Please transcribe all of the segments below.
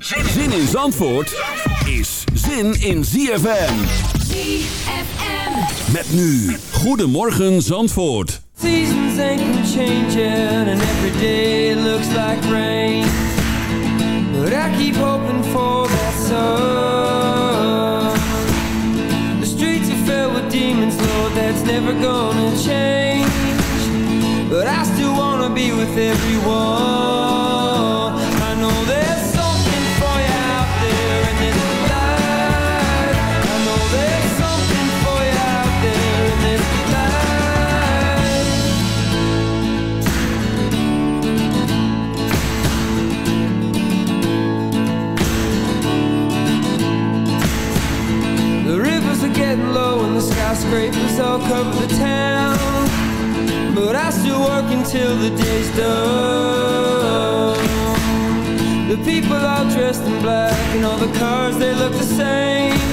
Zin in Zandvoort is zin in ZFM. ZFM. Met nu, Goedemorgen Zandvoort. Seasons ain't changing and every day looks like rain. But I keep hoping for that sun. The streets are filled with demons, Lord, that's never gonna change. But I still wanna be with everyone. All cover the town. But I still work until the day's done. The people all dressed in black and all the cars they look the same.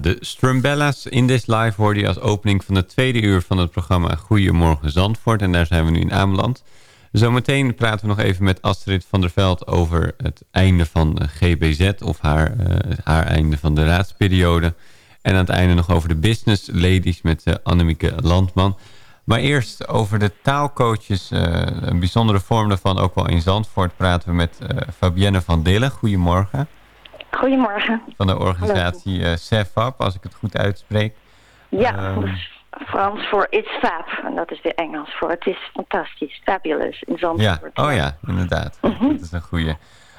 De Strumbella's in This Live hoorde je als opening van het tweede uur van het programma Goedemorgen Zandvoort. En daar zijn we nu in aanbeland. Zometeen praten we nog even met Astrid van der Veld over het einde van GBZ of haar, eh, haar einde van de raadsperiode. En aan het einde nog over de business ladies met uh, Annemieke Landman. Maar eerst over de taalcoaches, eh, een bijzondere vorm daarvan ook wel in Zandvoort, praten we met Fabienne van Dillen. Goedemorgen. Goedemorgen. Van de organisatie eh CEFAP, als ik het goed uitspreek. Ja, Ehm. Frans voor It's Fab. En dat is weer Engels voor Het is fantastisch, fabulous in Ja, Zandvoort. oh ja, inderdaad. Dat is een goeie.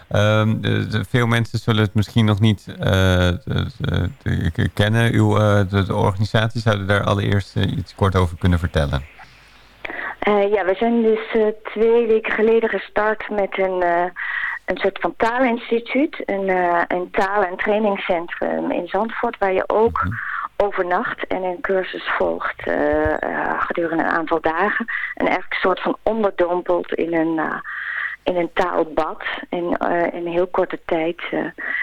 Ehm, de, de- veel mensen zullen het misschien nog niet eh, de- kennen. Uw eh, de, organisatie zouden daar allereerst iets kort over kunnen vertellen. Ja, we zijn dus twee weken geleden gestart met een, een soort van taalinstituut. Een, eh, een taal- en trainingscentrum in Zandvoort waar je ook overnacht en een cursus volgt eh, eh, gedurende een aantal dagen. En eigenlijk een soort van onderdompelt in een, eh, in een taalbad. En in een heel korte tijd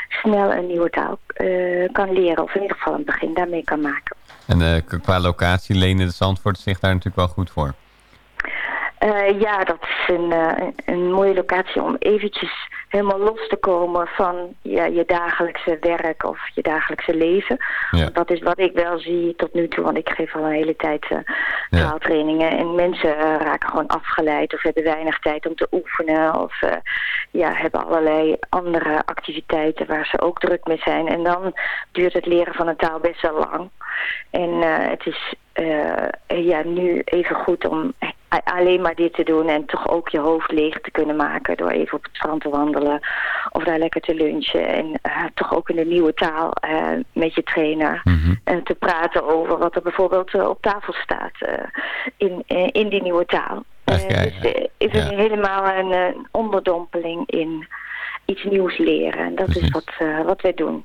snel een nieuwe taal kan leren. Of in ieder geval een begin daarmee kan maken. En qua locatie lenen de Zandvoort zich daar natuurlijk wel goed voor. Eh, ja, dat is een, eh, een- mooie locatie om eventjes helemaal los te komen van ja, je dagelijkse werk of je dagelijkse leven. Ja. Dat is wat ik wel zie tot nu toe, want ik geef al een hele tijd eh, Ja. taaltrainingen. En mensen raken gewoon afgeleid of hebben weinig tijd om te oefenen. Of ja, hebben allerlei andere activiteiten waar ze ook druk mee zijn. En dan duurt het leren van een taal best wel lang. En het is ja, nu even goed om alleen maar dit te doen en toch ook je hoofd leeg te kunnen maken door even op het strand te wandelen of daar lekker te lunchen en eh, toch ook in de nieuwe taal eh, met je trainer eh, te praten over wat er bijvoorbeeld op tafel staat in, in die nieuwe taal. Dus is ja. het helemaal een, onderdompeling in iets nieuws leren. En dat Precies. is wat, wat wij doen.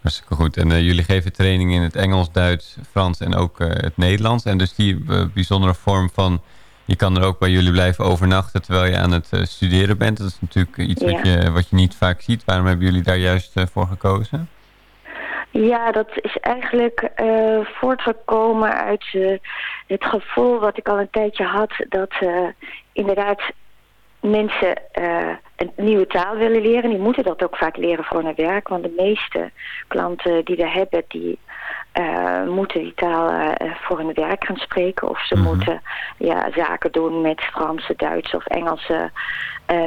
Hartstikke goed. En jullie geven training in het Engels, Duits, Frans en ook het Nederlands. En dus die bijzondere vorm van je kan er ook bij jullie blijven overnachten terwijl je aan het studeren bent. Dat is natuurlijk iets wat, je, wat je niet vaak ziet. Waarom hebben jullie daar juist voor gekozen? Ja, dat is eigenlijk voortgekomen uit het gevoel wat ik al een tijdje had... dat inderdaad mensen uh, een nieuwe taal willen leren. Die moeten dat ook vaak leren voor hun werk. Want de meeste klanten die we hebben, die uh, moeten die taal uh, voor hun werk gaan spreken. Of ze mhm. moeten ja, zaken doen met Franse, Duitse of Engelse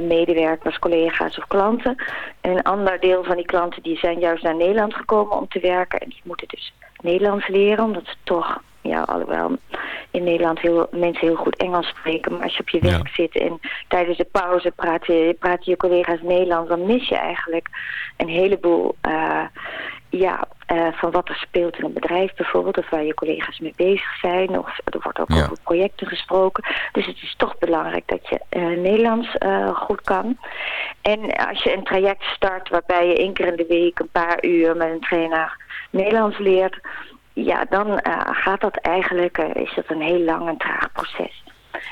medewerkers, collega's of klanten. een ander deel van die klanten die zijn juist naar Nederland gekomen om te werken. En die moeten dus Nederlands leren, omdat ze toch ja, alhoewel in Nederland heel, mensen heel goed Engels spreken. Maar als je op je werk zit en tijdens de pauze praten, praten je collega's Nederlands... dan mis je eigenlijk een heleboel uh, ja, uh, van wat er speelt in een bedrijf bijvoorbeeld. Of waar je collega's mee bezig zijn. Of er wordt ook over projecten gesproken. Dus het is toch belangrijk dat je uh, Nederlands goed kan. En als je een traject start waarbij je één keer in de week een paar uur met een trainer Nederlands leert ja, dan uh, gaat dat eigenlijk, uh, is dat een heel lang en traag proces.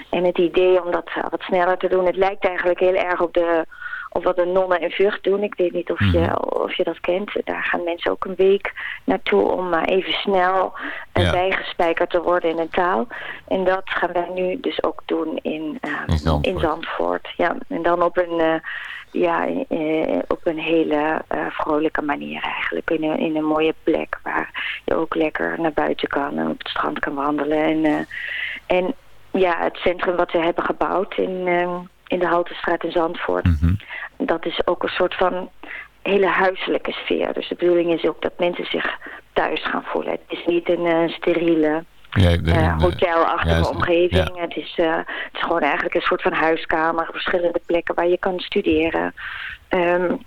En het idee om dat uh, wat sneller te doen, het lijkt eigenlijk heel erg op, de, op wat de nonnen in Vught doen. Ik weet niet of, je, mhm. of je dat kent. Daar gaan mensen ook een week naartoe om maar even snel ja. bijgespijkerd te worden in een taal. En dat gaan wij nu dus ook doen in, in Zandvoort. in, Zandvoort. Ja, en dan op een ja, eh, op een hele uh, vrolijke manier eigenlijk. In een, in een mooie plek waar je ook lekker naar buiten kan en op het strand kan wandelen. En, uh, en ja, het centrum wat we hebben gebouwd in, uh, in de Haltestraat in Zandvoort, mm -hmm. dat is ook een soort van hele huiselijke sfeer. Dus de bedoeling is ook dat mensen zich thuis gaan voelen. Het is niet een steriele ja, de, uh, hotelachtige omgeving. Het, is, uh, het is gewoon eigenlijk een soort van huiskamer. Verschillende plekken waar je kan studeren. Um,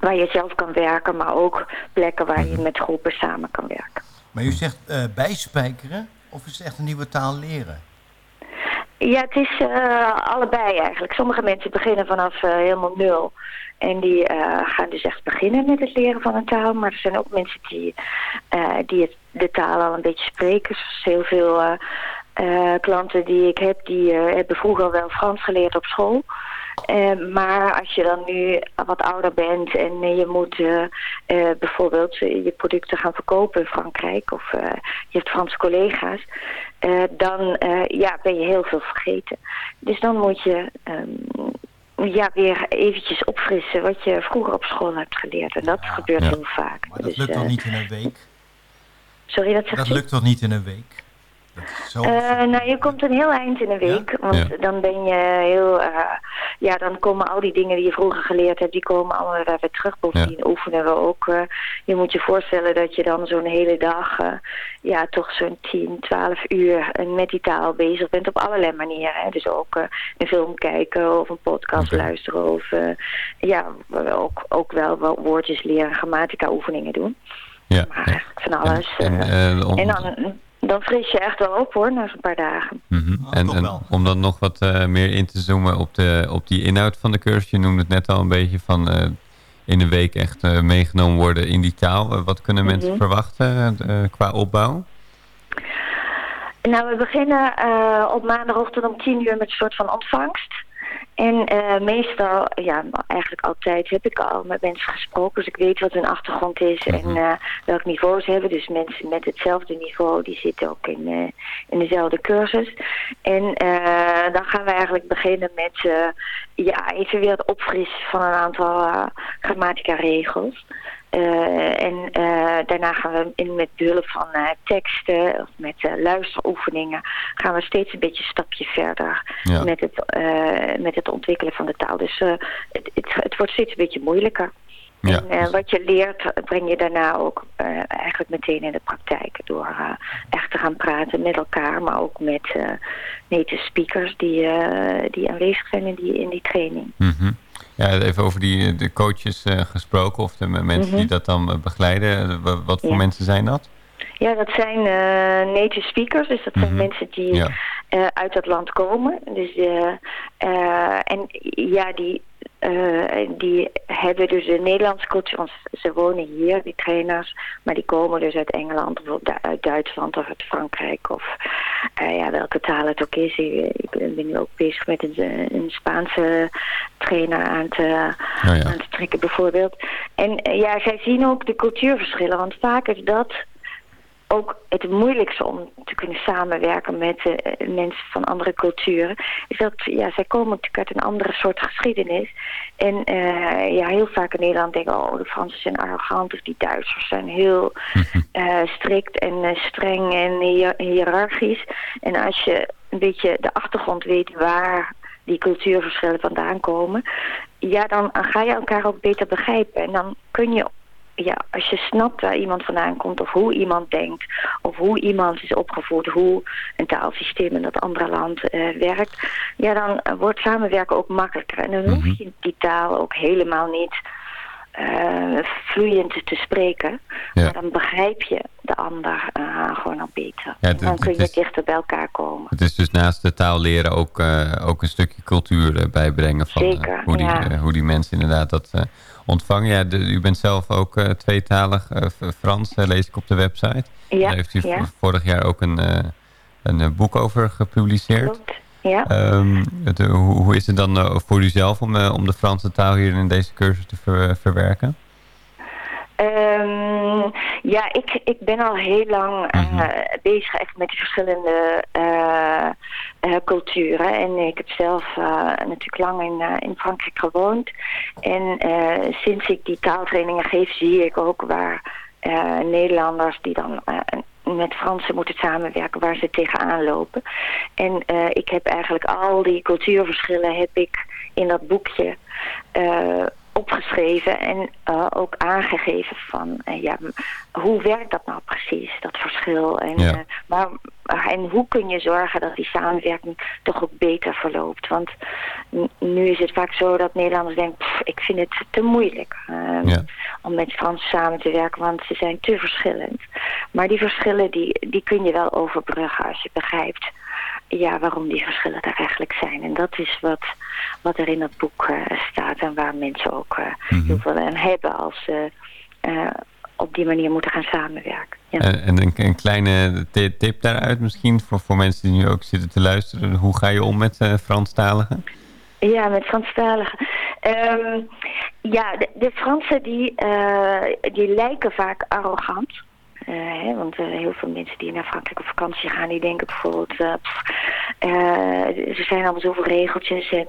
waar je zelf kan werken. Maar ook plekken waar je mhm. met groepen samen kan werken. Maar u zegt uh, bijspijkeren? Of is het echt een nieuwe taal leren? Ja, het is uh, allebei eigenlijk. Sommige mensen beginnen vanaf uh, helemaal nul. En die uh, gaan dus echt beginnen met het leren van een taal. Maar er zijn ook mensen die, die het, de taal al een beetje spreken. Zoals heel veel klanten die ik heb, die hebben vroeger wel Frans geleerd op school. Uh, maar als je dan nu wat ouder bent en je moet uh, bijvoorbeeld je producten gaan verkopen in Frankrijk of je hebt Franse collega's, dan ja, ben je heel veel vergeten. Dus dan moet je um, ja, weer eventjes opfrissen wat je vroeger op school hebt geleerd. En dat gebeurt heel vaak. Maar dat dus, lukt toch niet in een week? Sorry, dat zegt Dat lukt toch niet in een week? Uh, nou, je komt een heel eind in een week. Want dan ben je heel... Uh, ja, dan komen al die dingen die je vroeger geleerd hebt... die komen allemaal weer terug. Bovendien ja. oefenen we ook. Uh, je moet je voorstellen dat je dan zo'n hele dag... ja, toch zo'n 10, 12 uur met die taal bezig bent. Op allerlei manieren. Hè. Dus ook een film kijken of een podcast okay. luisteren. Of ja, ook, ook wel woordjes leren, grammatica oefeningen doen. Ja. Maar van alles. En, en, en dan dan fris je echt wel op hoor, na zo'n paar dagen. Mm -hmm. en, en, om dan nog wat uh, meer in te zoomen op, de, op die inhoud van de cursus. Je noemde het net al een beetje van uh, in een week echt uh, meegenomen worden in die taal. wat kunnen mensen mm -hmm. verwachten qua opbouw? Nou, we beginnen op maandagochtend om tien uur met een soort van ontvangst. En uh, meestal, ja, eigenlijk altijd heb ik al met mensen gesproken. Dus ik weet wat hun achtergrond is en uh, welk niveau ze hebben. Dus mensen met hetzelfde niveau, die zitten ook in, uh, in dezelfde cursus. En dan gaan we eigenlijk beginnen met ja, even weer het opfrissen van een aantal grammatica regels. Uh, en uh, daarna gaan we in met behulp van uh, teksten of met luisteroefeningen gaan we steeds een beetje een stapje verder ja. met, het, met het ontwikkelen van de taal. Dus het, het, het, wordt steeds een beetje moeilijker. Ja. En wat je leert breng je daarna ook eigenlijk meteen in de praktijk door echt te gaan praten met elkaar, maar ook met native speakers die, die aanwezig zijn in die, in die training. Mm -hmm. Ja, even over die de coaches uh, gesproken of de mensen mm -hmm. die dat dan begeleiden. Wat voor ja. mensen zijn dat? Ja, dat zijn uh, native speakers. Dus dat mm -hmm. zijn mensen die ja. uh, uit dat land komen. Dus, en ja, die, die hebben dus een Nederlandse cultuur. Want ze wonen hier, die trainers. Maar die komen dus uit Engeland of uit Duitsland of uit Frankrijk. Of ja, welke taal het ook is. Ik, ben nu ook bezig met een, een Spaanse trainer aan te, ja. aan te trekken bijvoorbeeld. En ja, zij zien ook de cultuurverschillen, want vaak is dat ook het moeilijkste om te kunnen samenwerken met uh, mensen van andere culturen. Is dat, ja, zij komen natuurlijk uit een andere soort geschiedenis. En uh, ja, heel vaak in Nederland denken, oh, de Fransen zijn arrogant of die Duitsers zijn heel uh, strikt en streng en hiërarchisch. En als je een beetje de achtergrond weet waar die cultuurverschillen vandaan komen, ja, dan ga je elkaar ook beter begrijpen. En dan kun je ja, als je snapt waar iemand vandaan komt of hoe iemand denkt of hoe iemand is opgevoed, hoe een taalsysteem in dat andere land uh, werkt, ja, dan uh, wordt samenwerken ook makkelijker. En dan hoef je die taal ook helemaal niet uh, vloeiend te spreken. Ja. Maar dan begrijp je de ander uh, gewoon al beter. Ja, dan kun je is, dichter bij elkaar komen. Het is dus naast de taal leren ook, uh, ook een stukje cultuur bijbrengen. Van, Zeker, hoe, die, ja. hoe die mensen inderdaad dat ontvangen. Ja, de, u bent zelf ook tweetalig Frans, lees ik op de website. Ja, Daar heeft u vorig jaar ook een, een boek over gepubliceerd. Klopt. Ja. Um, het, hoe, hoe, is het dan uh, voor u zelf om, uh, om de Franse taal hier in deze cursus te ver, verwerken? Um, ja, ik, ik ben al heel lang uh, mm -hmm. bezig echt met die verschillende culturen. En ik heb zelf natuurlijk lang in, in Frankrijk gewoond. En sinds ik die taaltrainingen geef, zie ik ook waar Nederlanders die dan met Fransen moeten samenwerken waar ze tegenaan lopen. En uh, ik heb eigenlijk al die cultuurverschillen heb ik in dat boekje uh, opgeschreven en uh, ook aangegeven van ja, hoe werkt dat nou precies, dat verschil. En, ja. maar, en hoe kun je zorgen dat die samenwerking toch ook beter verloopt. Want nu is het vaak zo dat Nederlanders denken, pff, ik vind het te moeilijk ja. om met Frans samen te werken, want ze zijn te verschillend. Maar die verschillen die, die kun je wel overbruggen als je begrijpt ja, waarom die verschillen er eigenlijk zijn. En dat is wat, wat er in het boek uh, staat en waar mensen ook uh, mm -hmm. heel veel aan hebben als ze uh, op die manier moeten gaan samenwerken. Ja. En een, een, kleine tip daaruit misschien voor, voor mensen die nu ook zitten te luisteren. Hoe ga je om met Franstaligen? Ja, met Franstaligen. Um, ja, de, de Fransen die, die lijken vaak arrogant. Uh, hè, want uh, heel veel mensen die naar Frankrijk op vakantie gaan, die denken bijvoorbeeld, uh, pff, er zijn allemaal zoveel regeltjes en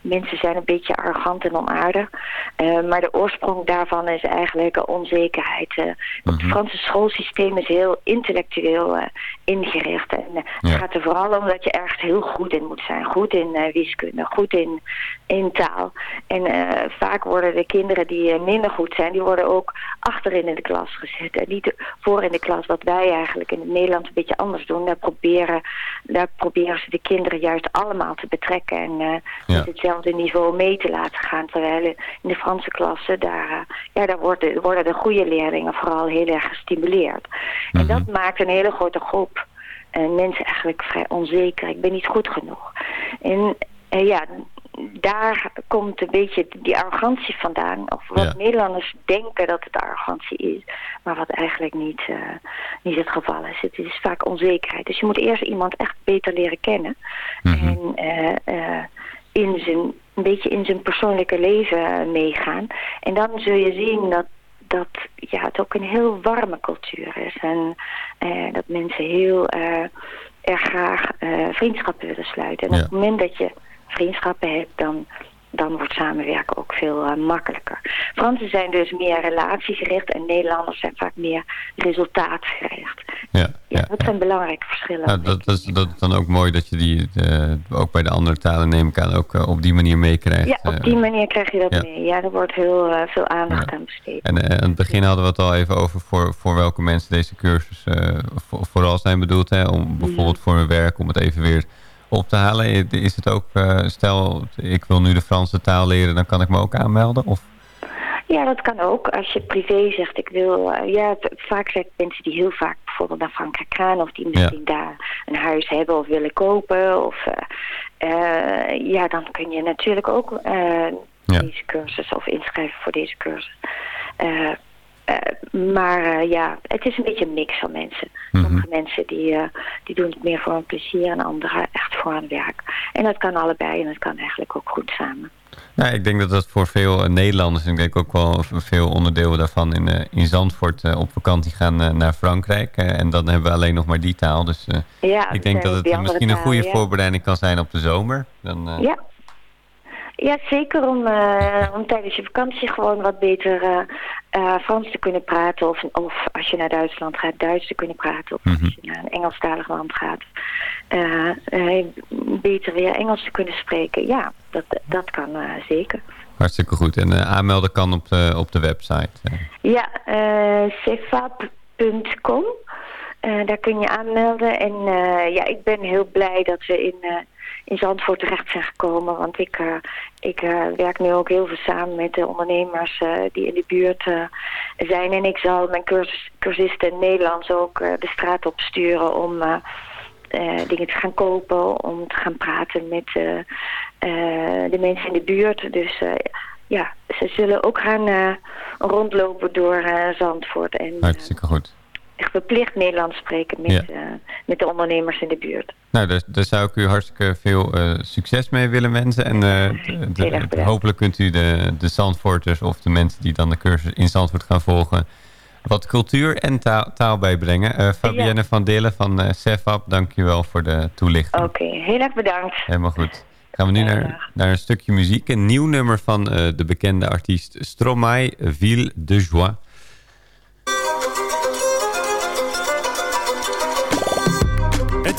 mensen zijn een beetje arrogant en onaardig. maar de oorsprong daarvan is eigenlijk onzekerheid. Het Franse schoolsysteem is heel intellectueel ingericht. En ja. het gaat er vooral om dat je ergens heel goed in moet zijn. Goed in wiskunde, goed in, in taal. En vaak worden de kinderen die minder goed zijn, die worden ook achterin in de klas gezet. En niet voor in de klas, wat wij eigenlijk in het Nederlands een beetje anders doen. Daar proberen, daar proberen ze de kinderen juist allemaal te betrekken en uh, ja. met hetzelfde niveau mee te laten gaan. Terwijl in de Franse klassen, daar, uh, ja, daar worden, worden de goede leerlingen vooral heel erg gestimuleerd. Mm -hmm. En dat maakt een hele grote groep mensen eigenlijk vrij onzeker. Ik ben niet goed genoeg. En ja, daar komt een beetje die arrogantie vandaan. Of wat Ja. Nederlanders denken dat het arrogantie is. Maar wat eigenlijk niet, uh, niet het geval is. Het is vaak onzekerheid. Dus je moet eerst iemand echt beter leren kennen. Mhm. En uh, uh, in zijn, een beetje in zijn persoonlijke leven meegaan. En dan zul je zien dat dat ja, het ook een heel warme cultuur is. En dat mensen heel erg graag vriendschappen willen sluiten. En Ja. op het moment dat je vriendschappen hebt, dan, dan wordt samenwerken ook veel uh, makkelijker. Fransen zijn dus meer relatiegericht en Nederlanders zijn vaak meer resultaatgericht. Ja, Ja, ja, dat zijn belangrijke verschillen. Nou, dat, dat, is, dat is dan ook mooi dat je die eh, ook bij de andere talen neem ik aan ook eh, op die manier meekrijgt. Ja, op die Eh, manier krijg je dat ja. mee. Ja, er wordt heel veel aandacht aan besteed. En eh, aan het begin hadden we het al even over voor, voor welke mensen deze cursus eh, voor- vooral zijn bedoeld. Hè? Om bijvoorbeeld voor hun werk, om het even weer op te halen. Is het ook, eh, stel ik wil nu de Franse taal leren, dan kan ik me ook aanmelden? Of? Ja, dat kan ook. Als je privé zegt, ik wil... Uh, ja, vaak zijn het mensen die heel vaak bijvoorbeeld naar Frankrijk gaan... of die misschien daar een huis hebben of willen kopen. Of, uh, uh, ja, dan kun je natuurlijk ook Ja. deze cursus of inschrijven voor deze cursus. Maar ja, het is een beetje een mix van mensen. Mhm. Sommige mensen die, die doen het meer voor een plezier en anderen echt voor hun werk. En dat kan allebei en dat kan eigenlijk ook goed samen. Nou, ik denk dat dat voor veel Nederlanders... en ik denk ook wel veel onderdelen daarvan in, in Zandvoort op vakantie gaan naar Frankrijk. en dan hebben we alleen nog maar die taal. Dus ja, ik denk dat het misschien een goede voorbereiding kan zijn op de zomer. Dan, ja. Ja, zeker om, uh, om tijdens je vakantie gewoon wat beter uh, uh, Frans te kunnen praten. Of, of als je naar Duitsland gaat, Duits te kunnen praten. Of mm -hmm. als je naar een Engelstalig land gaat, beter weer Engels te kunnen spreken. Ja, dat, dat kan zeker. Hartstikke goed. En aanmelden kan op de, op de website. Ja, cefap.com. daar kun je aanmelden. En ja, ik ben heel blij dat we in in Zandvoort terecht zijn gekomen. Want ik, uh, ik uh, werk nu ook heel veel samen met de ondernemers uh, die in de buurt zijn. En ik zal mijn cursisten in Nederlands ook de straat op sturen om dingen te gaan kopen. Om te gaan praten met de mensen in de buurt. Dus ja, ze zullen ook gaan rondlopen door Zandvoort. En, Hartstikke goed echt verplicht Nederlands spreken met, ja. uh, met de ondernemers in de buurt. Nou, daar, daar zou ik u hartstikke veel uh, succes mee willen wensen. En de, de, hopelijk kunt u de, de Zandvoorters of de mensen die dan de cursus in Zandvoort gaan volgen... wat cultuur en taal, taal bijbrengen. Fabienne ja. van Delen van uh, CEFAP, dank u wel voor de toelichting. Oké, okay, heel erg bedankt. Helemaal goed. Gaan we nu naar, naar een stukje muziek. Een nieuw nummer van de bekende artiest Stromae, Ville de Joie...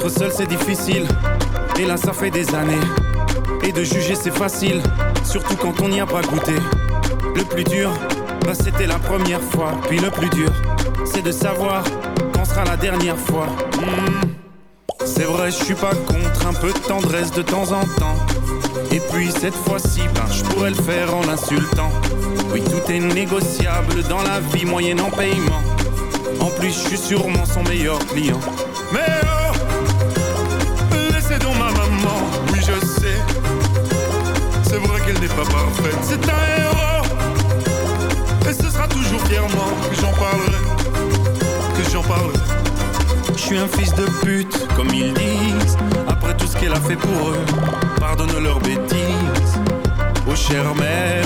Être seul c'est difficile, et là ça fait des années. Et de juger c'est facile, surtout quand on n'y a pas goûté. Le plus dur, bah c'était la première fois. Puis le plus dur, c'est de savoir quand sera la dernière fois. Mmh. C'est vrai, je suis pas contre un peu de tendresse de temps en temps. Et puis cette fois-ci, ben, je pourrais le faire en l'insultant. Oui, tout est négociable dans la vie moyenne en paiement. En plus, je suis sûrement son meilleur client. Mais c'est un héros. Et ce sera toujours fièrement que j'en parlerai, que j'en parlerai. Je suis un fils de pute, comme ils disent. Après tout ce qu'elle a fait pour eux, pardonne leurs bêtises. Oh chère mère,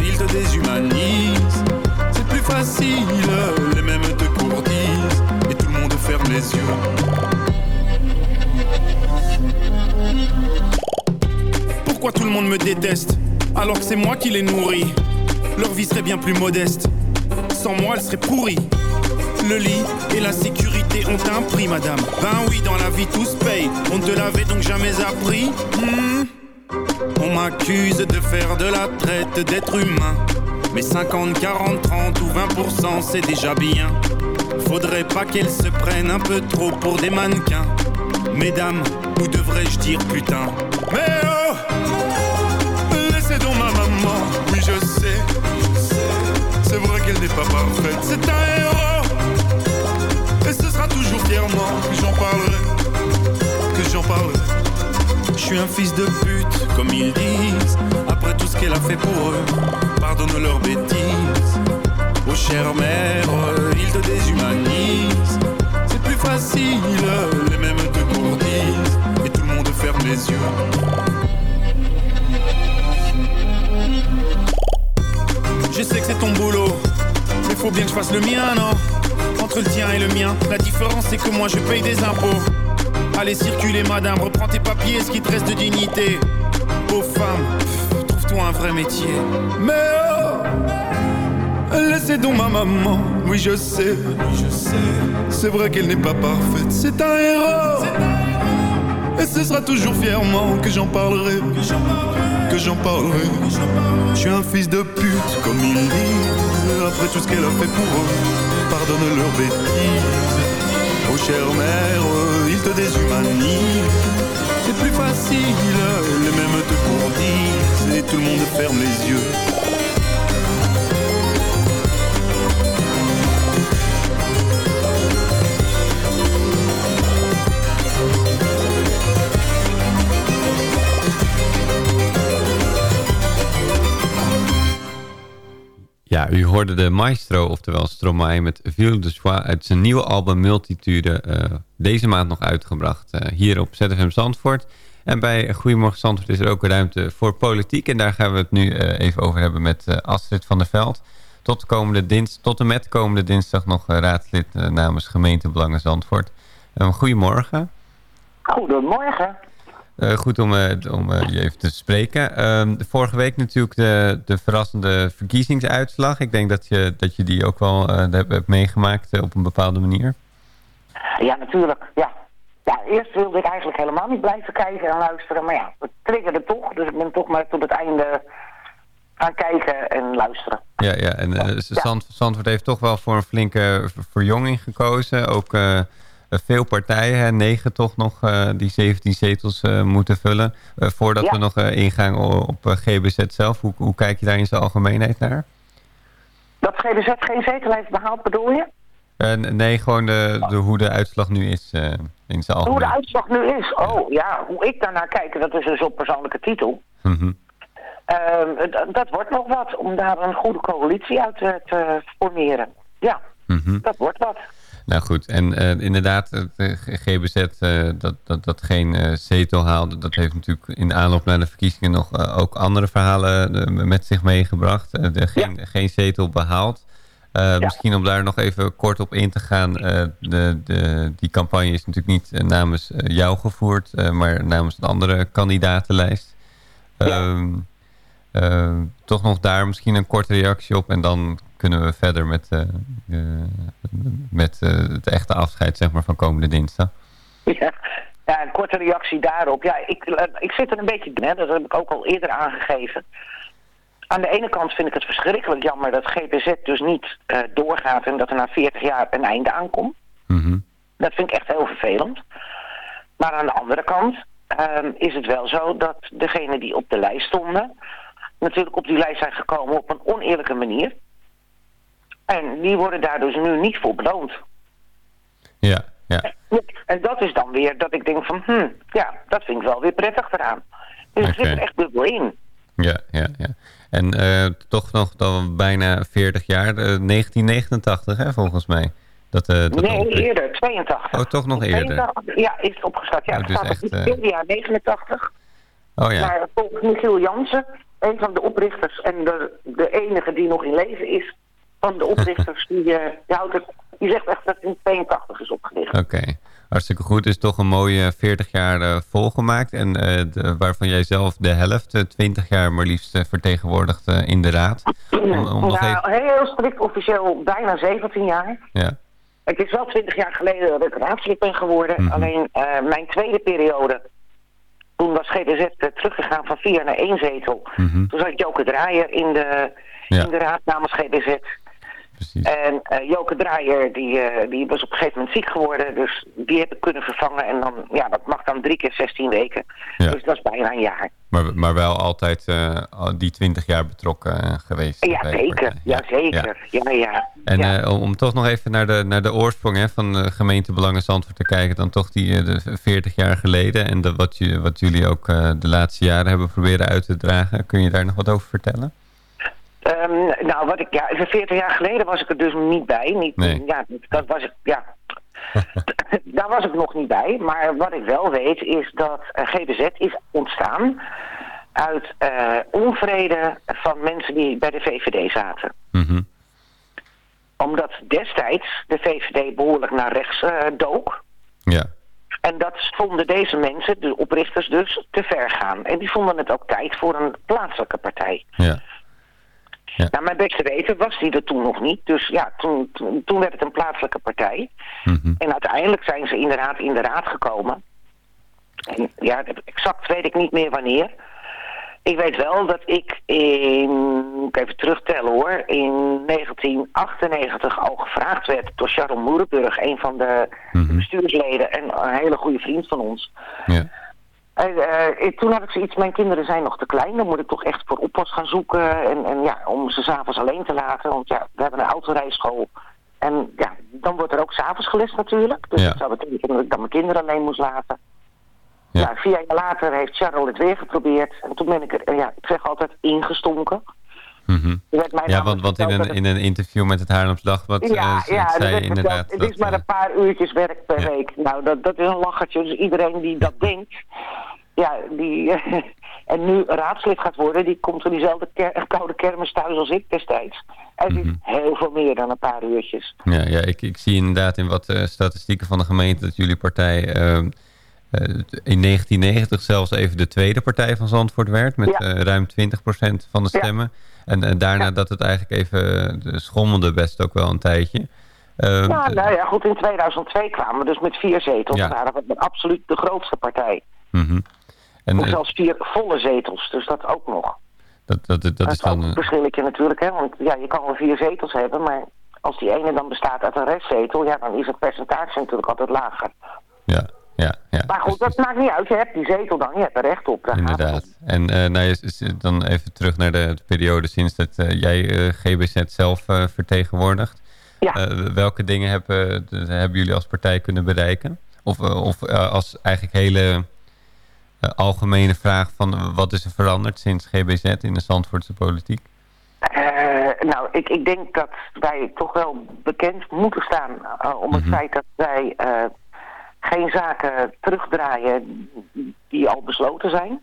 ils te déshumanisent. C'est plus facile, les mêmes te courtisent. Et tout le monde ferme les yeux. Pourquoi tout le monde me déteste? Alors que c'est moi qui les nourris Leur vie serait bien plus modeste. Sans moi, elle serait pourrie. Le lit et la sécurité ont un prix, madame. Ben oui, dans la vie tout se paye. On te l'avait donc jamais appris. Hmm. On m'accuse de faire de la traite d'être humain. Mais 50, 40, 30 ou 20% c'est déjà bien. Faudrait pas qu'elles se prennent un peu trop pour des mannequins. Mesdames, ou devrais-je dire putain Mais oh C'est vrai qu'elle n'est pas parfaite, c'est un héros. Et ce sera toujours fièrement que j'en parlerai, que j'en parlerai. Je suis un fils de pute, comme ils disent. Après tout ce qu'elle a fait pour eux, pardonne leurs bêtises. Oh chère mère, ils te déshumanisent. C'est plus facile, les mêmes te courtisent. Et tout le monde ferme les yeux. Je sais que c'est ton boulot, mais faut bien que je fasse le mien, non? Entre le tien et le mien, la différence c'est que moi je paye des impôts. Allez circuler madame, reprends tes papiers, ce qui te reste de dignité. Aux femmes, trouve-toi un vrai métier. Mais oh, laissez donc ma maman, oui je sais, oui, je sais. C'est vrai qu'elle n'est pas parfaite, c'est un héros. Et ce sera toujours fièrement que j'en parlerai, que j'en parlerai. Je suis un fils de pute, comme ils disent. Après tout ce qu'elle a fait pour eux, pardonne leurs bêtises. Oh chère mère, ils te déshumanisent. C'est plus facile, les mêmes te courtisent. Et tout le monde ferme les yeux. U hoorde de maestro, oftewel Stromae met Ville de Soie uit zijn nieuwe album Multitude. Uh, deze maand nog uitgebracht uh, hier op ZFM Zandvoort. En bij Goedemorgen Zandvoort is er ook ruimte voor politiek. En daar gaan we het nu uh, even over hebben met Astrid van der Veld. Tot, de komende dins, tot en met komende dinsdag nog raadslid namens gemeentebelangen Zandvoort. goedemorgen. Goedemorgen. Uh, goed om, uh, om uh, je even te spreken. Ehm, vorige week natuurlijk de, de verrassende verkiezingsuitslag. Ik denk dat je, dat je die ook wel hebt, hebt meegemaakt op een bepaalde manier. Ja, natuurlijk. Ja. ja, eerst wilde ik eigenlijk helemaal niet blijven kijken en luisteren. Maar ja, het triggerde toch. Dus ik ben toch maar tot het einde gaan kijken en luisteren. Ja, ja en ja. Zandvoort heeft toch wel voor een flinke verjonging gekozen. Ook eh, veel partijen, hè, negen toch nog, uh, die 17 zetels uh, moeten vullen. voordat ja. we nog ingaan op GBZ zelf, hoe, hoe, kijk je daar in zijn algemeenheid naar? Dat GBZ geen zetel heeft behaald, bedoel je? nee, gewoon de, de, hoe de uitslag nu is in zijn. Hoe de uitslag nu is? Oh ja, hoe ik daarnaar kijk, dat is dus op persoonlijke titel. Mm -hmm. dat wordt nog wat, om daar een goede coalitie uit te formeren. Ja, mm -hmm. dat wordt wat. Nou goed, en uh, inderdaad, het GBZ uh, dat, dat, dat geen zetel haalde... dat heeft natuurlijk in de aanloop naar de verkiezingen... nog ook andere verhalen met zich meegebracht. De, geen, ja. geen zetel behaald. Ja. Misschien om daar nog even kort op in te gaan. de, de, die campagne is natuurlijk niet namens jou gevoerd... maar namens een andere kandidatenlijst. Ja. Ehm, toch nog daar misschien een korte reactie op... en dan kunnen we verder met, uh, uh, met uh, het echte afscheid zeg maar, van komende dinsdag. Ja, ja, een korte reactie daarop. Ja, ik, ik zit er een beetje in, hè, dat heb ik ook al eerder aangegeven. Aan de ene kant vind ik het verschrikkelijk jammer dat GPZ dus niet doorgaat... en dat er na 40 jaar een einde aankomt. Mm -hmm. Dat vind ik echt heel vervelend. Maar aan de andere kant ehm, is het wel zo dat degenen die op de lijst stonden... natuurlijk op die lijst zijn gekomen op een oneerlijke manier... En die worden daar dus nu niet voor beloond. Ja, ja. En dat is dan weer dat ik denk van, hm, ja, dat vind ik wel weer prettig eraan. Dus okay. ik zit er echt dubbel in. Ja, ja, ja. En uh, toch nog dan bijna 40 jaar, uh, 1989 hè, volgens mij. Dat, uh, dat nee, eerder, 82. Oh, toch nog 82, eerder? Ja, is het opgestart. Ja, oh, dus het staat echt, op het jaar 89. Oh ja. Maar volgens Michiel Jansen, een van de oprichters en de, de enige die nog in leven is, van de oprichters, die, uh, die, houdt het, die zegt echt dat het in 82 is opgericht. Oké. Okay. Hartstikke goed. is toch een mooie 40 jaar uh, volgemaakt. En de, waarvan jij zelf de helft, 20 jaar maar liefst, vertegenwoordigt in de raad. Om, om nou, even... heel strikt officieel bijna 17 jaar. Ja. Het is wel 20 jaar geleden dat ik raadslid ben geworden. Mhm. Alleen mijn tweede periode, toen was GDZ teruggegaan van vier naar één zetel. Mhm. Toen zat Joke Draaier in de, Ja. in de raad namens GDZ. Precies. En eh Joke Draaier, die, eh, die was op een gegeven moment ziek geworden. Dus die heb ik kunnen vervangen. En dan, ja, dat mag dan drie keer 16 weken. Ja. Dus dat is bijna een jaar. Maar, maar wel altijd eh, die 20 jaar betrokken geweest. Ja, zeker. Ja, zeker. Ja, ja. En ja. eh, om, toch nog even naar de, naar de oorsprong hè, van de gemeente Belangen Zandvoort te kijken. Dan toch die de 40 jaar geleden. En de, wat, je, wat jullie ook de laatste jaren hebben proberen uit te dragen. Kun je daar nog wat over vertellen? Ehm, nou, wat ik, ja, 40 jaar geleden was ik er dus niet bij. Niet, Nee. Ja, dat was ik, ja. Daar was ik nog niet bij. Maar wat ik wel weet is dat eh, GBZ is ontstaan uit eh, onvrede van mensen die bij de VVD zaten. Mhm. Omdat destijds de VVD behoorlijk naar rechts eh, dook. Ja. En dat vonden deze mensen, de oprichters dus, te ver gaan. En die vonden het ook tijd voor een plaatselijke partij. Ja. Nou, mijn beste weten was die er toen nog niet. Dus ja, toen, toen, toen werd het een plaatselijke partij. Mhm. En uiteindelijk zijn ze inderdaad in de raad gekomen. En ja, exact weet ik niet meer wanneer. Ik weet wel dat ik in, moet ik even terugtellen hoor, in 1998 al gevraagd werd door Sharon Moerenburg, een van de Mhm. bestuursleden en een hele goede vriend van ons. Ja. En, eh, toen had ik zoiets, mijn kinderen zijn nog te klein, dan moet ik toch echt voor oppas gaan zoeken. En, en ja, om ze s'avonds alleen te laten, want ja, we hebben een autorijschool. En ja, dan wordt er ook s'avonds gelest natuurlijk. Dus Ja. dat zou betekenen dat ik dan mijn kinderen alleen moest laten. Ja. Vier jaar later heeft Charles het weer geprobeerd. En toen ben ik er, eh, ja, ik zeg altijd, ingestonken. Mhm. Werd mij Ja, want, want in, een, in een interview met het Haarlems Dagblad ja, er zei inderdaad... het is maar eh, een paar uurtjes werk per ja. week. Nou, dat, dat is een lachertje. Dus iedereen die dat denkt, ja, die en nu raadslid gaat worden, die komt van diezelfde ker- koude kermis thuis als ik destijds. Het is Mhm. heel veel meer dan een paar uurtjes. Ja, ja ik, ik zie inderdaad in wat eh, statistieken van de gemeente dat jullie partij ehm, eh, in 1990 zelfs even de tweede partij van Zandvoort werd. Met Ja. ruim 20% van de Ja. En, en daarna Ja. dat het eigenlijk even eh, schommelde best ook wel een tijdje. Ehm, Ja, nou ja, goed, in 2002 kwamen we dus met vier zetels. Ja. Waren we absoluut de grootste partij. mhm. En eh, zelfs vier volle zetels, dus dat ook nog. dat, dat, dat, Dat is dan... een verschilletje natuurlijk, hè. Want ja, je kan wel vier zetels hebben, maar als die ene dan bestaat uit een restzetel, ja, dan is het percentage natuurlijk altijd lager. ja, ja, ja. Maar goed, dat maakt niet uit. Je hebt die zetel dan, je hebt er recht op. Inderdaad. En eh, nou, dan even terug naar de, de periode sinds dat eh, jij eh, GBZ zelf vertegenwoordigt. Ja. Welke dingen hebben, de- hebben jullie als partij kunnen bereiken? Of, of als eigenlijk hele algemene vraag van wat is er veranderd sinds GBZ in de Zandvoortse politiek? Nou, ik, ik denk dat wij toch wel bekend moeten staan om het Mhm. feit dat wij geen zaken terugdraaien die al besloten zijn.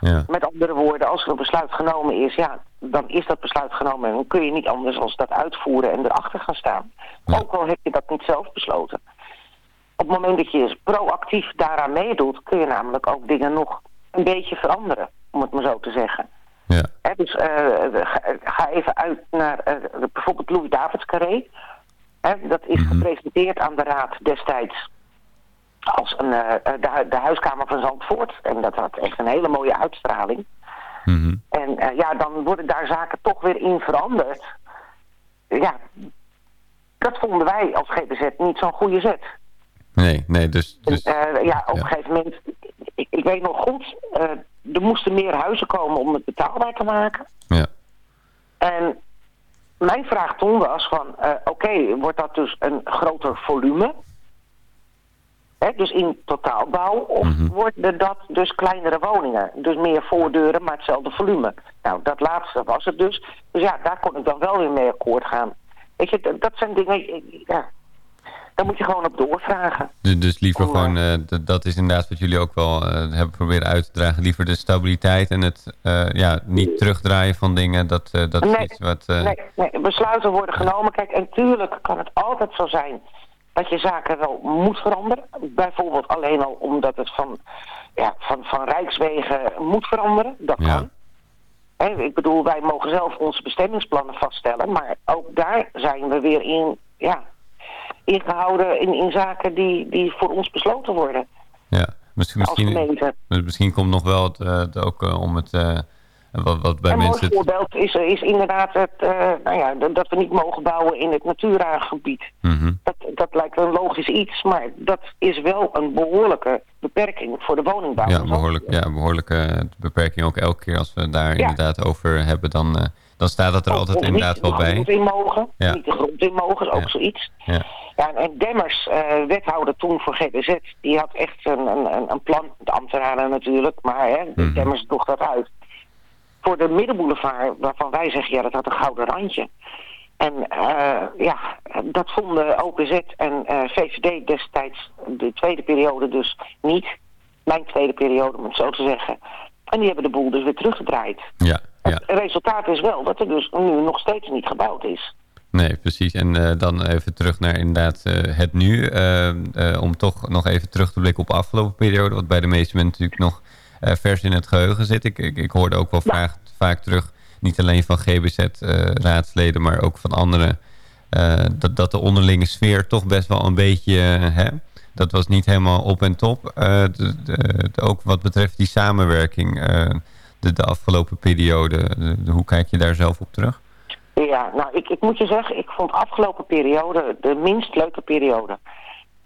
Ja, Met andere woorden, als er een besluit genomen is, ja, dan is dat besluit genomen. En dan kun je niet anders dan dat uitvoeren en erachter gaan staan. Ja. Ook al heb je dat niet zelf besloten. Op het moment dat je proactief daaraan meedoet, kun je namelijk ook dingen nog een beetje veranderen, om het maar zo te zeggen. ja, dus eh, ga, even uit naar eh, bijvoorbeeld Louis Davids Carré. Dat is Mhm. gepresenteerd aan de raad destijds als een, eh, eh, de, de huiskamer van Zandvoort. En dat had echt een hele mooie uitstraling. mhm. En eh, ja, dan worden daar zaken toch weer in veranderd. Ja, dat vonden wij als GBZ niet zo'n goede zet. Nee, nee, dus... En, dus ja, op ja. een gegeven moment, ik, ik weet nog goed, er moesten meer huizen komen om het betaalbaar te maken. ja, En mijn vraag toen was van, oké, wordt dat dus een groter volume? Dus in totaalbouw? Of Mhm. worden dat dus kleinere woningen? Dus meer voordeuren, maar hetzelfde volume? Nou, dat laatste was het dus. Dus ja, daar kon ik dan wel weer mee akkoord gaan. Weet je, dat- zijn dingen, eh, ja, daar moet je gewoon op doorvragen. dus, dus liever Om, eh, gewoon, eh, dat is inderdaad wat jullie ook wel hebben proberen uit te dragen. Liever de stabiliteit en het ja, niet terugdraaien van dingen. Dat, dat is iets wat... Nee, nee, besluiten worden genomen. Kijk, en tuurlijk kan het altijd zo zijn dat je zaken wel moet veranderen. Bijvoorbeeld alleen al omdat het van, ja, van, van Rijkswegen moet veranderen. Dat Ja. kan. Ik bedoel, wij mogen zelf onze bestemmingsplannen vaststellen. Maar ook daar zijn we weer in, ja, ingehouden in, in zaken die, die voor ons besloten worden. Ja, misschien, misschien, misschien komt nog wel het, eh, het ook eh, om het... wat, wat bij een mooi mensen... het- voorbeeld is, is inderdaad het, eh, nou ja, dat- we niet mogen bouwen in het Natura-gebied. Mhm, Dat, dat lijkt een logisch iets, maar dat is wel een behoorlijke beperking voor de woningbouw. ja, behoorlijk, ja, behoorlijke beperking ook elke keer als we daar inderdaad over hebben. Dan, eh, dan staat dat er Of- altijd of inderdaad niet wel de bij. grond in mogen, Ja. niet de grond in mogen, is ook Ja. zoiets. Ja, Ja, en- Demmers, eh, wethouder toen voor GBZ, die had echt een, een, een- een plan, de ambtenaren natuurlijk, maar hè, Mhm. Demmers droeg dat uit. Voor de middenboulevard, waarvan wij zeggen, ja, dat had een gouden randje. En eh, ja, dat vonden OPZ en eh, VVD destijds de tweede periode dus niet. Mijn tweede periode, om het zo te zeggen. En die hebben de boel dus weer teruggedraaid. ja, ja. Het resultaat is wel dat er dus nu nog steeds niet gebouwd is. Nee, precies. En eh, dan even terug naar inderdaad het nu. om toch nog even terug te blikken op de afgelopen periode. Wat bij de meeste mensen natuurlijk nog vers in het geheugen zit. Ik, ik, ik hoorde ook wel Ja. vaak, vaak terug. Niet alleen van GBZ-raadsleden, maar ook van anderen. eh, dat, dat de onderlinge sfeer toch best wel een beetje... eh, hè, dat was niet helemaal op en top. Eh, de, de- de- ook wat betreft die samenwerking eh, de, de afgelopen periode. De- de- hoe kijk je daar zelf op terug? Ja, nou, ik, ik moet je zeggen, ik vond de afgelopen periode de minst leuke periode.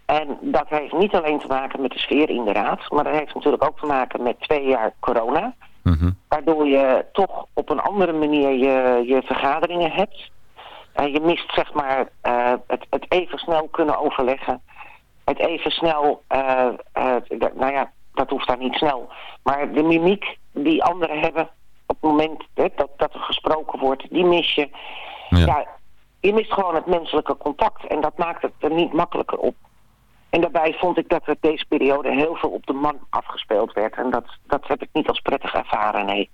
En dat heeft niet alleen te maken met de sfeer in de raad, maar dat heeft natuurlijk ook te maken met twee jaar corona. Mhm. Waardoor je toch op een andere manier je, je vergaderingen hebt. En je mist zeg maar eh, het, het even snel kunnen overleggen. Het even snel, eh, eh, nou ja, dat hoeft daar niet snel. Maar de mimiek die anderen hebben, op het moment hè, dat, dat er gesproken wordt, die mis je. Ja. Ja. je mist gewoon het menselijke contact. En dat maakt het er niet makkelijker op. En daarbij vond ik dat er deze periode heel veel op de man afgespeeld werd. En dat, dat heb ik niet als prettig ervaren, nee.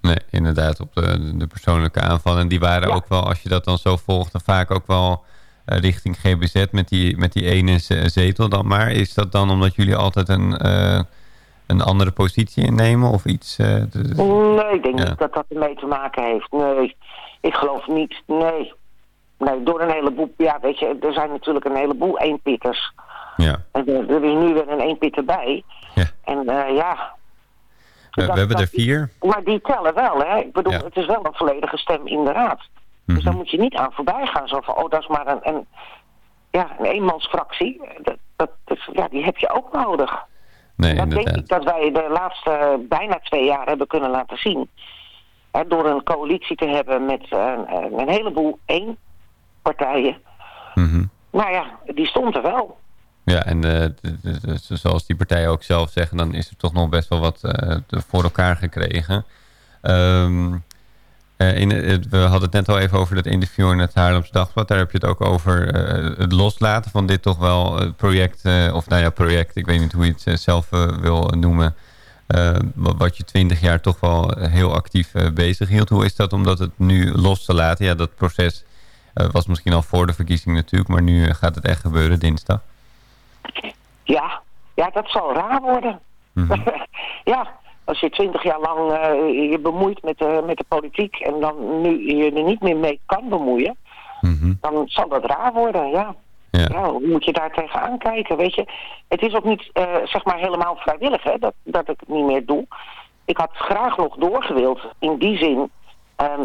Nee, inderdaad, op de, de persoonlijke aanvallen. En die waren Ja. ook wel, als je dat dan zo volgt, dan vaak ook wel eh, richting GBZ met die, met die ene zetel dan maar. Is dat dan omdat jullie altijd een, eh, een andere positie innemen of iets? eh, Nee, ik denk Ja. niet dat dat ermee te maken heeft. Nee, ik geloof niet. Nee. Nee, door een heleboel... Ja, weet je, er zijn natuurlijk een heleboel eenpitters. Ja. En er, er is nu weer een eenpitter bij. Ja. En eh, ja... We, we hebben er vier. Maar die tellen wel, hè. Ik bedoel, Ja. het is wel een volledige stem in de raad. Dus Mhm. daar moet je niet aan voorbij gaan. Zo van, oh, dat is maar een, een, ja, een eenmansfractie. Dat, dat, dat- ja, die heb je ook nodig. Nee, dat denk inderdaad. ik dat wij de laatste eh, bijna twee jaar hebben kunnen laten zien. Hè, door een coalitie te hebben met eh, een, een heleboel één partijen. Mhm. Nou ja, die stond er wel. Ja, en eh, zoals die partijen ook zelf zeggen, dan is er toch nog best wel wat eh, voor elkaar gekregen. Ehm, eh, in, we hadden het net al even over dat interview in het Haarlems Dagblad. Daar heb je het ook over het loslaten van dit toch wel project, of nou ja, project, ik weet niet hoe je het zelf wil noemen. wa- wat je twintig jaar toch wel heel actief bezig hield. Hoe is dat om dat het nu los te laten? Ja, dat proces was misschien al voor de verkiezing natuurlijk, maar nu gaat het echt gebeuren dinsdag. Ja, ja dat zal raar worden. Mhm. ja, als je twintig jaar lang eh, je bemoeit met de, met de politiek... en dan nu je er niet meer mee kan bemoeien... Mhm. dan zal dat raar worden, ja. Ja. Ja, hoe moet je daar tegenaan kijken, weet je? Het is ook niet, eh, zeg maar, helemaal vrijwillig, hè, dat, dat ik het niet meer doe. Ik had graag nog doorgewild, in die zin... ehm,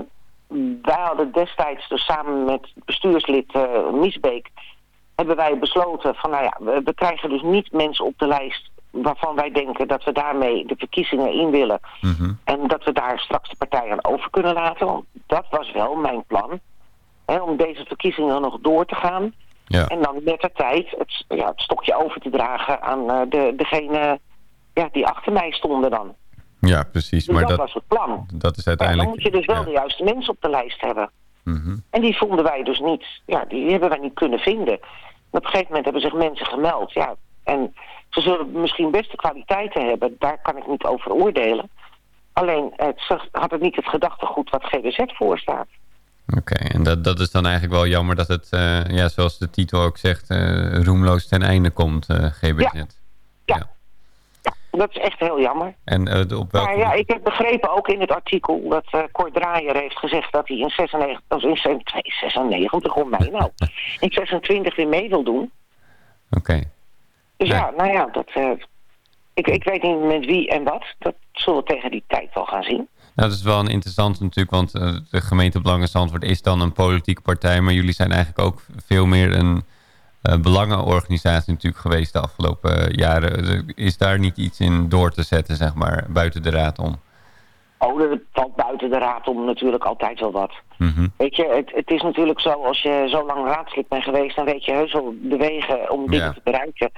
wij hadden destijds dus samen met bestuurslid eh Miesbeek... hebben wij besloten van, nou ja, we, we krijgen dus niet mensen op de lijst... waarvan wij denken dat we daarmee de verkiezingen in willen... Mhm. En dat we daar straks de partij aan over kunnen laten. Want dat was wel mijn plan. Hè, om deze verkiezingen nog door te gaan. Ja. En dan met de tijd het, ja, het stokje over te dragen aan eh, de, degene ja, die achter mij stonden dan. ja, precies. Dus Maar dat, dat, was het plan. dat is Ja, dan uiteindelijk... moet je dus wel ja. de juiste mensen op de lijst hebben. Mhm. En die vonden wij dus niet. Ja, die hebben wij niet kunnen vinden. En op een gegeven moment hebben zich mensen gemeld. Ja, en ze zullen misschien beste kwaliteiten hebben. Daar kan ik niet over oordelen. Alleen, het, ze hadden niet het gedachtegoed wat GWZ voorstaat. Oké, en dat, dat is dan eigenlijk wel jammer dat het, eh, ja, zoals de titel ook zegt, eh, roemloos ten einde komt, eh, GBZ. Ja. Ja. Dat is echt heel jammer. En de- op welke... Maar ja, ik heb begrepen ook in het artikel dat eh Cor Draaier heeft gezegd dat hij in 96, of in 96, om mij nou, in 26 weer mee wil doen. Oké, Dus ja, Ja. nou ja, dat, eh, ik, ik weet niet met wie en wat. Dat zullen we tegen die tijd wel gaan zien. nou, dat is wel een interessant natuurlijk, want de gemeente Belangen Zandvoort is dan een politieke partij, maar jullie zijn eigenlijk ook veel meer een belangenorganisatie natuurlijk geweest de afgelopen eh, jaren. Er Is daar niet iets in door te zetten, zeg maar, buiten de raad om? Oh, er valt buiten de raad om natuurlijk altijd wel wat. Mhm. Weet je, het, het is natuurlijk zo, als je zo lang raadslid bent geweest, dan weet je heus wel de wegen om dingen Ja. te bereiken.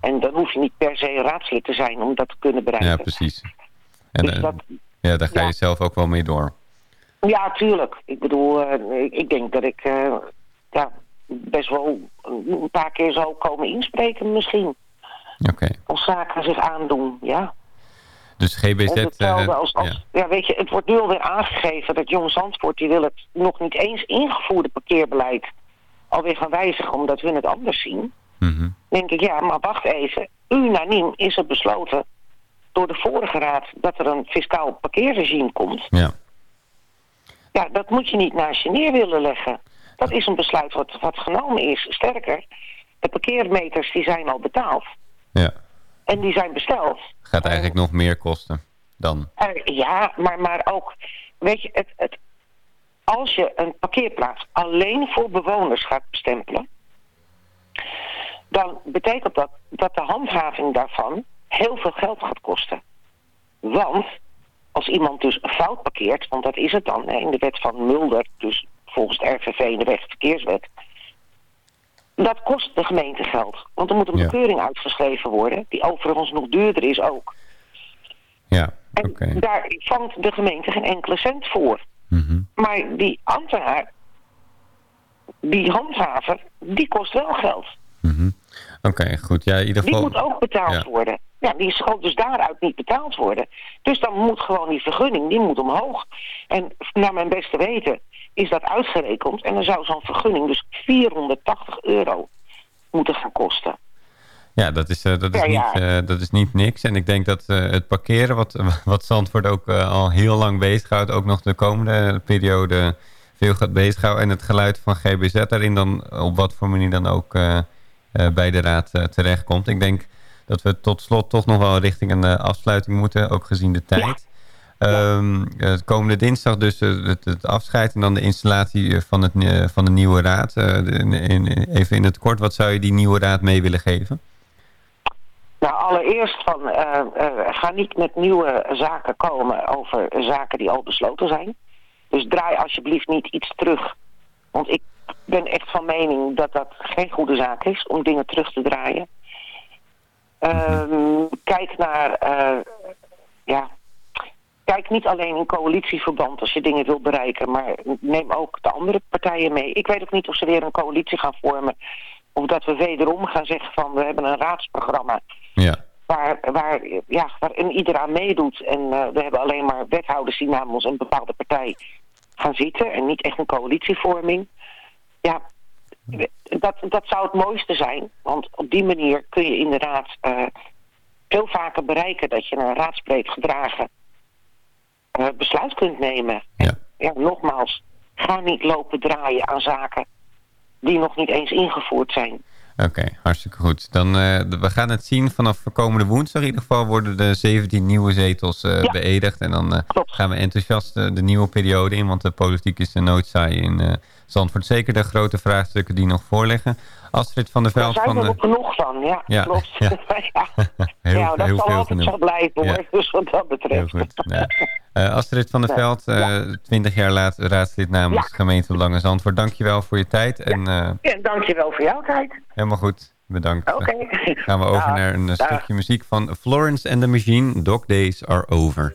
En dan hoef je niet per se raadslid te zijn om dat te kunnen bereiken. Ja, precies. En Dus eh, dat, ja, daar ga je ja. zelf ook wel mee door. ja, tuurlijk. Ik bedoel, eh, ik, ik denk dat ik eh, ja, best wel een paar keer zou komen inspreken misschien. Oké, Als zaken zich aandoen, ja. dus GBZ... Eh, als, als ja. ja. weet je, het wordt nu alweer aangegeven dat Jong Zandvoort, die wil het nog niet eens ingevoerde parkeerbeleid alweer gaan wijzigen omdat hun het anders zien. Mhm. denk ik, ja, maar wacht even. Unaniem is er besloten door de vorige raad dat er een fiscaal parkeerregime komt. Ja. Ja, dat moet je niet naast je neer willen leggen. Dat is een besluit wat, wat genomen is. Sterker, de parkeermeters die zijn al betaald. ja, En die zijn besteld. gaat eigenlijk nog meer kosten dan. Eh, ja, maar, maar ook, weet je, het, het, als je een parkeerplaats alleen voor bewoners gaat bestempelen, dan betekent dat dat de handhaving daarvan heel veel geld gaat kosten. Want als iemand dus fout parkeert, want dat is het dan hè, in de wet van Mulder, dus volgens de RVV de wegverkeerswet, dat kost de gemeente geld. Want er moet een Ja. bekeuring uitgeschreven worden, die overigens nog duurder is ook. Ja, En daar vangt de gemeente geen enkele cent voor. Mhm. Maar die ambtenaar, die handhaver, die kost wel geld. Mhm. Oké, goed. Ja, in ieder Die geval... moet ook betaald Ja. worden. Ja, die zal dus daaruit niet betaald worden. Dus dan moet gewoon die vergunning, die moet omhoog. En naar mijn beste weten is dat uitgerekend. En dan zou zo'n vergunning dus 480 euro moeten gaan kosten. Ja, dat is, eh, dat, is niet, eh, dat is niet niks. En ik denk dat eh, het parkeren, wat, wat Zandvoort ook al heel lang bezighoudt... ook nog de komende periode veel gaat bezighouden... en het geluid van GBZ daarin dan op wat voor manier dan ook bij de raad terechtkomt. Ik denk dat we tot slot toch nog wel richting een afsluiting moeten, ook gezien de tijd. Eh, komende dinsdag dus eh, het, het afscheid en dan de installatie eh, van, het, van de nieuwe raad. De- in, in- even in het kort, wat zou je die nieuwe raad mee willen geven? Nou, allereerst van, ga niet met nieuwe zaken komen over zaken die al besloten zijn. Dus draai alsjeblieft niet iets terug. Want ik ben echt van mening dat dat geen goede zaak is om dingen terug te draaien. Ehm, kijk naar, ja, kijk niet alleen in coalitieverband als je dingen wilt bereiken, maar neem ook de andere partijen mee. Ik weet ook niet of ze weer een coalitie gaan vormen. Of dat we wederom gaan zeggen van we hebben een raadsprogramma Ja. waar, waar, ja, waarin ieder aan meedoet. En eh, we hebben alleen maar wethouders die namens een bepaalde partij gaan zitten en niet echt een coalitievorming. Ja, dat, dat zou het mooiste zijn. Want op die manier kun je inderdaad eh, veel vaker bereiken dat je een raadsbreed gedragen besluit kunt nemen. Ja. Ja, nogmaals, ga niet lopen draaien aan zaken die nog niet eens ingevoerd zijn. Oké, hartstikke goed. Dan, eh, de- we gaan het zien vanaf komende woensdag. In ieder geval worden de 17 nieuwe zetels eh, Ja. beëdigd. En dan eh, gaan we enthousiast eh, de nieuwe periode in. Want de politiek is uh, nooit saai in eh, Zandvoort. Zeker de grote vraagstukken die nog voorliggen. Astrid van der Daar Veld zijn van... we de- genoeg van, ja, Ja, klopt. ja. ja. heel, ja, dat heel zal veel altijd zo blijven hoor, Ja. dus wat dat Heel betreft. goed. Ja. Eh, Astrid van der. Veld, eh 20 jaar later raadslid namens Ja. gemeente Belangen Zandvoort. Dankjewel voor je tijd. En eh, Ja, dankjewel voor jouw tijd. helemaal goed. Bedankt. Oké. gaan we over naar een stukje muziek van Florence and the Machine. Dog Days Are Over.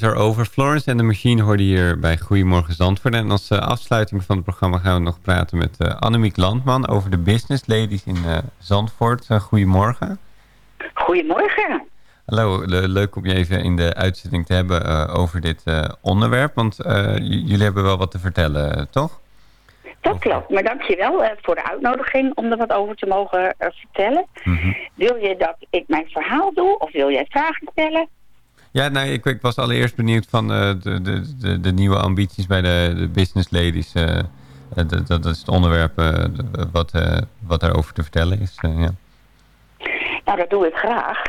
Days are over. Florence en de Machine hoorde hier bij Goedemorgen Zandvoort. En als eh, afsluiting van het programma gaan we nog praten met uh, Annemiek Landman... over de business ladies in eh, Zandvoort. goedemorgen. Goedemorgen. Hallo, le- leuk om je even in de uitzending te hebben over dit onderwerp. Want jullie hebben wel wat te vertellen, toch? Dat klopt, maar dankjewel uh, voor de uitnodiging om er wat over te mogen vertellen. Mhm. Wil je dat ik mijn verhaal doe of wil jij vragen stellen? Ja, nou, ik, ik was allereerst benieuwd van uh, de, de, de, de, nieuwe ambities bij de, de business ladies. Uh, dat, dat is het onderwerp uh, wat, wat daarover te vertellen is. ja. Nou, dat doe ik graag.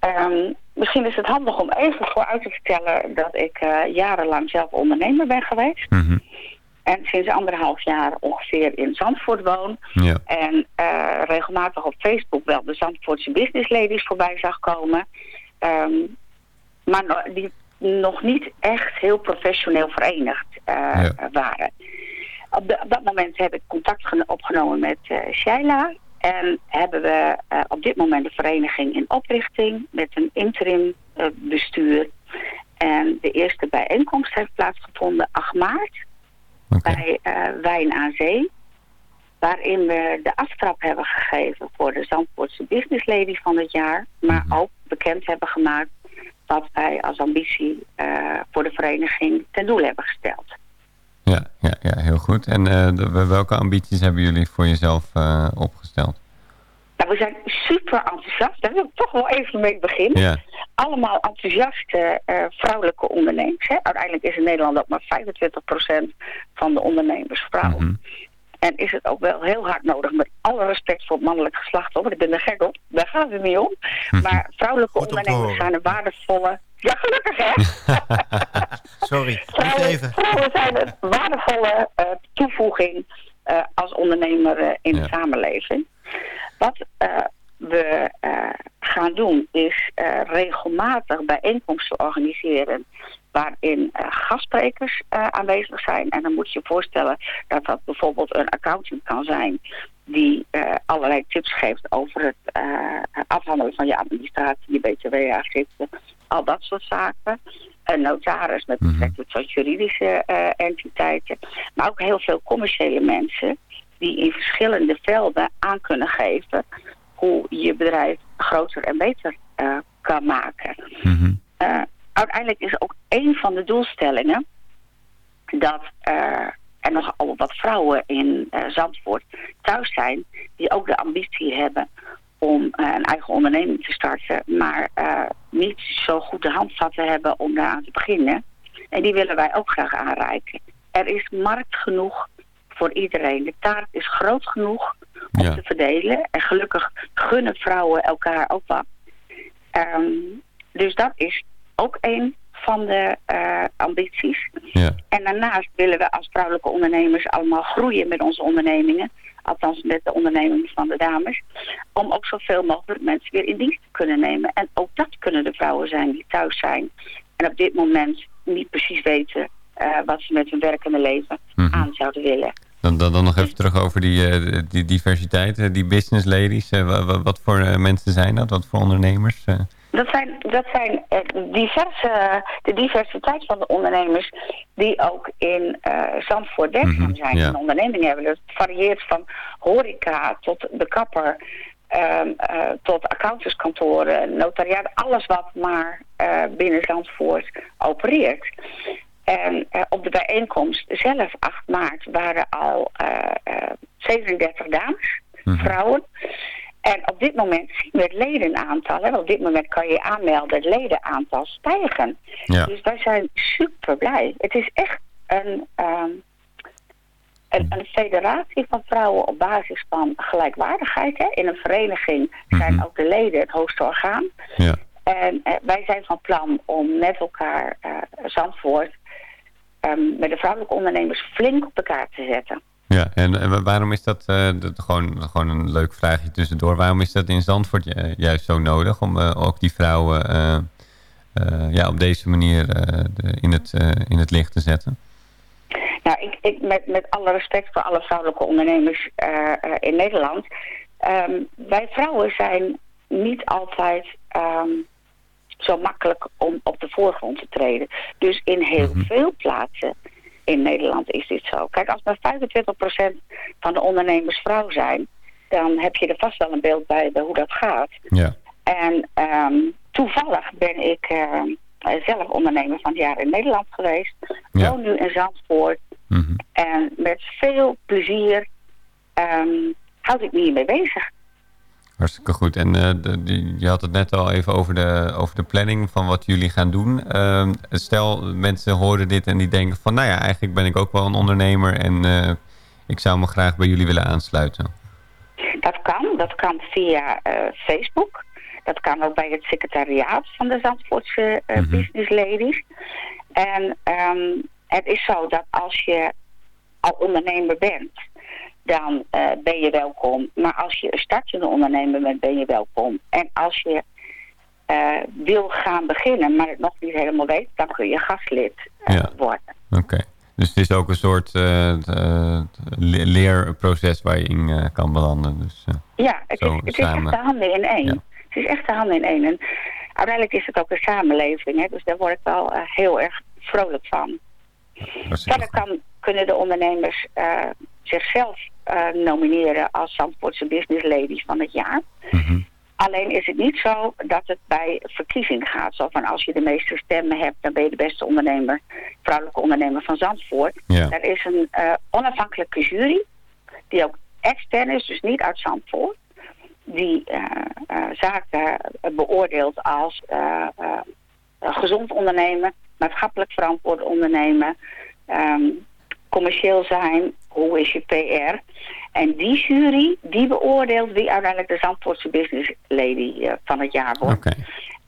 Um, misschien is het handig om even vooruit te vertellen dat ik jarenlang zelf ondernemer ben geweest. Mm -hmm. En sinds anderhalf jaar ongeveer in Zandvoort woon. Ja. En regelmatig op Facebook wel de Zandvoortse business ladies voorbij zag komen. Um, maar die nog niet echt heel professioneel verenigd ja. waren. Op, de, op, dat moment heb ik contact opgenomen met uh, Shaila. En hebben we uh, op dit moment de vereniging in oprichting met een interim bestuur. En de eerste bijeenkomst heeft plaatsgevonden 8 maart okay. bij Wijn aan Zee. Waarin we de aftrap hebben gegeven voor de Zandvoortse Business Lady van het jaar. Maar Mhm. ook bekend hebben gemaakt wat wij als ambitie uh, voor de vereniging ten doel hebben gesteld. Ja, ja, ja heel goed. En uh, de, welke ambities hebben jullie voor jezelf uh, opgesteld? Nou, we zijn super enthousiast. Daar wil ik toch wel even mee beginnen. Ja. Allemaal enthousiaste vrouwelijke ondernemers. Hè? Uiteindelijk is in Nederland ook maar 25% van de ondernemers vrouw. Mhm. En is het ook wel heel hard nodig, met alle respect voor het mannelijk geslacht, hoor, want ik ben er gek op, daar gaat het niet om. Maar vrouwelijke ondernemers zijn een waardevolle... Ja, gelukkig hè! Sorry, niet Vrouwen, even. vrouwen zijn een waardevolle eh, toevoeging eh, als ondernemer eh, in de samenleving. Wat we gaan doen is regelmatig bijeenkomsten organiseren waarin eh, gastsprekers eh, aanwezig zijn. En dan moet je je voorstellen dat dat bijvoorbeeld een accountant kan zijn die eh, allerlei tips geeft over het afhandelen van je administratie, je btw-aangifte, al dat soort zaken. Een notaris met Mhm. betrekking tot juridische entiteiten. Maar ook heel veel commerciële mensen die in verschillende velden aan kunnen geven hoe je bedrijf groter en beter kan maken. Mhm. Uiteindelijk is ook een van de doelstellingen dat er nogal wat vrouwen in eh, Zandvoort thuis zijn die ook de ambitie hebben om eh, een eigen onderneming te starten, maar eh, niet zo goed de handvatten hebben om daaraan te beginnen. En die willen wij ook graag aanreiken. Er is markt genoeg voor iedereen. De taart is groot genoeg om Ja. te verdelen. En gelukkig gunnen vrouwen elkaar ook wat. Ehm, dus dat is ook een van de eh, ambities. Ja. En daarnaast willen we als vrouwelijke ondernemers allemaal groeien met onze ondernemingen. Althans met de ondernemingen van de dames. Om ook zoveel mogelijk mensen weer in dienst te kunnen nemen. En ook dat kunnen de vrouwen zijn die thuis zijn. En op dit moment niet precies weten eh, wat ze met hun werkende leven Mhm. aan zouden willen. Dan, dan, dan nog even terug over die, eh, die diversiteit, die business ladies. Wa- wa- wat voor mensen zijn dat? Wat voor ondernemers? Dat zijn, dat zijn eh, diverse, de diversiteit van de ondernemers die ook in eh Zandvoort werkzaam Mhm, zijn. ja. En ondernemingen hebben. Dat varieert van horeca tot de kapper ehm, eh, tot accountantskantoren, notariaat, alles wat maar binnen Zandvoort opereert. En op de bijeenkomst zelf, 8 maart, waren al eh, eh, 37 dames, vrouwen. En op dit moment zien we het ledenaantal, hè, op dit moment kan je aanmelden, het ledenaantal stijgen. Ja. Dus wij zijn super blij. Het is echt een, ehm, een, een federatie van vrouwen op basis van gelijkwaardigheid. Hè. In een vereniging zijn Mhm. ook de leden het hoogste orgaan. Ja. En eh, wij zijn van plan om met elkaar eh, Zandvoort ehm, met de vrouwelijke ondernemers flink op de kaart te zetten. Ja, en, en waarom is dat, eh, dat gewoon, gewoon een leuk vraagje tussendoor. Waarom is dat in Zandvoort ju- juist zo nodig om eh, ook die vrouwen eh, eh, ja, op deze manier eh, de- in, het, eh, in het licht te zetten? Nou, ik, ik, met, met alle respect voor alle vrouwelijke ondernemers eh, eh, in Nederland. ehm, wij vrouwen zijn niet altijd ehm, zo makkelijk om op de voorgrond te treden. Dus in heel veel plaatsen in Nederland is dit zo. Kijk, als maar 25% van de ondernemers vrouw zijn... dan heb je er vast wel een beeld bij, hoe dat gaat. Ja. En ehm, toevallig ben ik eh, zelf ondernemer van het jaar in Nederland geweest. Ja. Woon nu in Zandvoort. Mhm. En met veel plezier ehm, houd ik me hiermee bezig. Hartstikke goed. En eh, de- die- je had het net al even over de, over de planning van wat jullie gaan doen. Ehm, stel, mensen horen dit en die denken van... nou ja, eigenlijk ben ik ook wel een ondernemer... en eh, ik zou me graag bij jullie willen aansluiten. Dat kan. Dat kan via eh, Facebook. Dat kan ook bij het secretariaat van de Zandvoortse Mhm. Business Ladies. En ehm, het is zo dat als je al ondernemer bent, dan eh, ben je welkom. Maar als je een startende ondernemer bent, ben je welkom. En als je eh, wil gaan beginnen, maar het nog niet helemaal weet, dan kun je gastlid eh, Ja. worden. Oké. Dus het is ook een soort le- leerproces waar je in kan belanden. Dus, Ja, het, is, het is echt samen. de handen in één. Ja. Het is echt de handen in één. En uiteindelijk is het ook een samenleving. Hè? Dus daar word ik wel heel erg vrolijk van. Verder kan, kunnen de ondernemers zichzelf eh, nomineren als Zandvoortse Business Ladies van het jaar. Mhm. Alleen is het niet zo dat het bij verkiezing gaat. Zo van als je de meeste stemmen hebt, dan ben je de beste ondernemer, vrouwelijke ondernemer van Zandvoort. Ja. Er is een eh, onafhankelijke jury, die ook extern is, dus niet uit Zandvoort. Die eh, zaken beoordeelt als gezond ondernemen, maatschappelijk verantwoord ondernemen, ehm, commercieel zijn, hoe is je PR. En die jury, die beoordeelt wie uiteindelijk de Zandvoortse Business Lady eh, van het jaar wordt.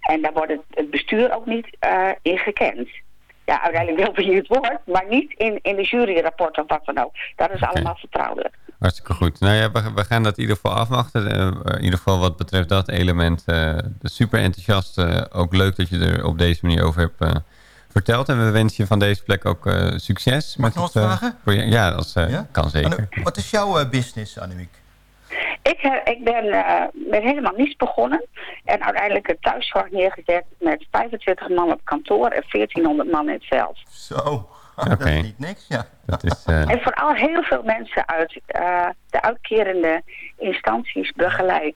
En daar wordt het, het bestuur ook niet eh, in gekend. Ja, uiteindelijk wel wie het wordt, maar niet in, in de juryrapport of wat dan ook. Dat is allemaal vertrouwelijk. Hartstikke goed. Nou ja, we, we gaan dat in ieder geval afwachten. Eh, in ieder geval wat betreft dat element. super enthousiast. ook leuk dat je er op deze manier over hebt verteld. En we wensen je van deze plek ook eh, succes. Mag ik nog het, wat eh, vragen? project. Ja, dat eh, Ja? kan zeker. Anne- wat is jouw eh, business, Annemiek? Ik, ik ben eh, met helemaal niets begonnen. En uiteindelijk een thuiszorg neergezet met 25 man op kantoor en 1400 man in het veld. Zo, dat is niet niks, ja. Dat is, eh, En vooral heel veel mensen uit eh, de uitkerende instanties begeleid